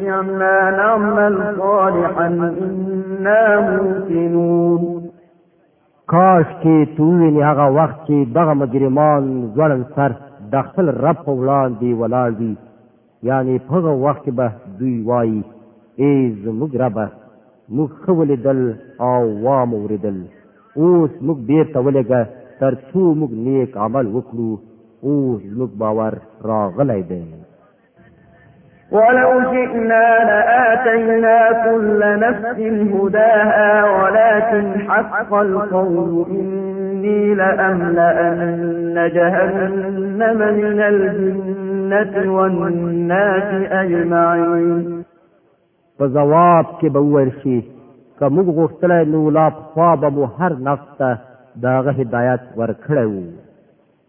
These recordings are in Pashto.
يَعْنَا نَعْمَلْ صَالِحًا إِنَّا مُوقِنُونَ کاش کې تو ویني هغه وخت چې دغه مجرمان ځوړن سر د خپل رب په وړاندې ولاړ دي یعنی په هغه وخت به دوی وایي ای زموږ ربه موږ ښه ولیدل او وا مو وریدل اوس موږ بیرته ولېږه تر څو موږ نیک عمل وکړو اوس زموږ باور راغلی دی ولو شئنا لآتينا كل نفس هداها ولكن حق القول إني لأملأن جهنم من الجنة والناس أجمعين په جواب کې به وویل شي که موږ غوښتلی نو لا پخوا به مو هر نفس ته د هغه هدایت ورکړی وو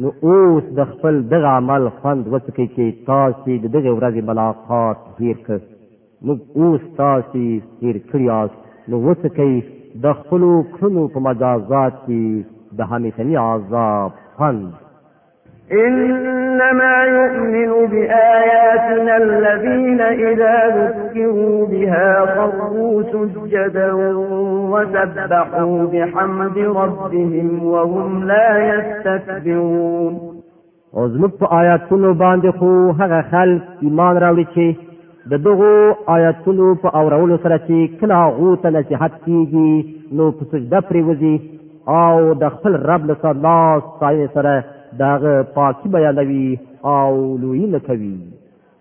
نو اوس د خپل دغه عمل خوند وڅکئ چې تاسې د دغې ورځې ملاقات هیر کړ موږ اوس تاسې هیر کړي یاست نو وڅکئ د خپلو کړنو په مجازات کې د همیشني عذاب خوند إنما يؤمن بآياتنا الذين إذا ذكروا بها خروا سجدا وسبحوا بحمد ربهم وهم لا يستكبرون او زموږ په آیاتونو باندې خو هغه خلک ایمان راوړي چې د دغو آیاتونو په اورولو سره چې کله هغو ته نصیحت کیږي نو په سجده پریوځي او د خپل رب له الله ستاینې سره دغه پاکي بیانوي او لوی نه کوي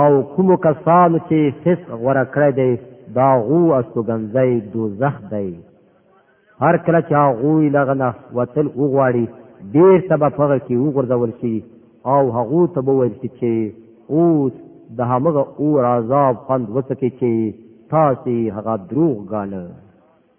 او کومو کسانو چې فسق غوره کړی دی د هغو استوګنځی دوزخ دی هر کله چې هغوی له هغه نه وتل وغواړي بېرته به په هغه کې وغورځول شي او هغو ته به ویل شي چې اوس د همغه اور عذاب خوند وڅکي چې تاسو هغه دروغ ګاله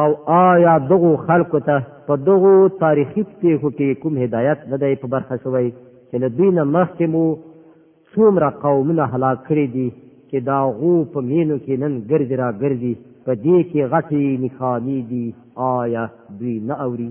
او آیا دغو خلکو ته په دغو تاریخي پیښو کې کوم هدایت نه دی په برخه شوی چې له دوی نه مخکې مو څومره قومونه هلاک کړي دي چې دا غو په مینو کې نن ګرځي را ګرځي په دې کې غټي نښانې دي آیا دوی نه اوري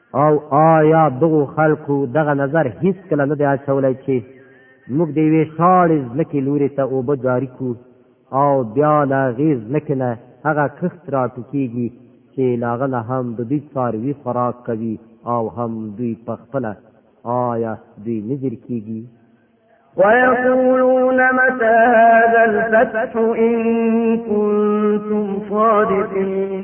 او آیا دغو خلکو دغه نظر هیڅ کله نه دی اچولی چې موږ د یوې شاړې ځمکې لوري ته اوبه جاري کړو او بیا له هغې ځمکې نه هغه کښت راټوکېږي چې له هغه نه هم د دوی څاروي خوراک کوي او هم دوی په خپله آیا دوی نه ځیر کېږي ويقولون متى هذا الفتح إن كنتم صادقين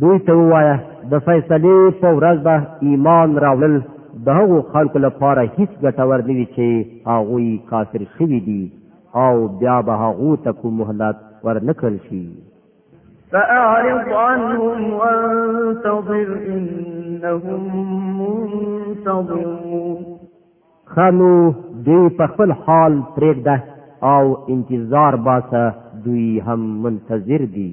دوی ته ووایه د فیصلې په ورځ به ایمان راوړل د هغو خلکو لپاره هیڅ ګټور نه وي چې هغوی کافر شوي دي او بیا به هغو ته کوم مهلت ورنکړل شي فأعرض عنهم وانتظر إنهم منتظرون خانو دوی په خپل حال پرېږده او انتظار باسه دوی هم منتظر دي